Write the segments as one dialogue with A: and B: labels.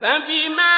A: فبما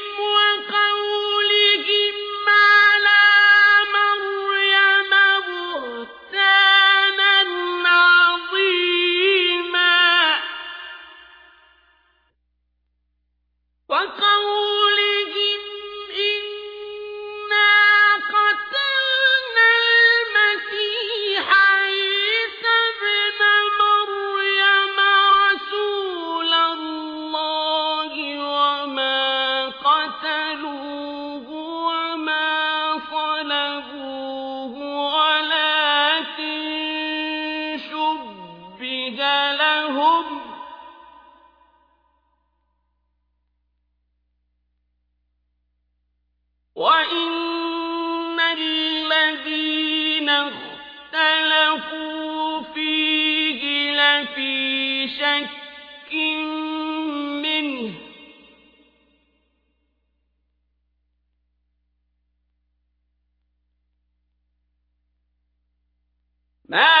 A: في شك منه. ما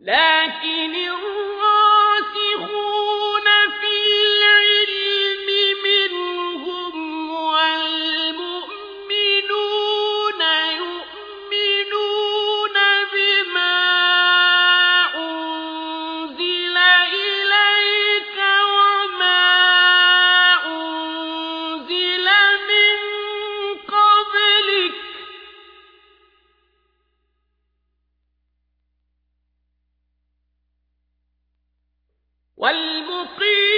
A: لكن والمقيم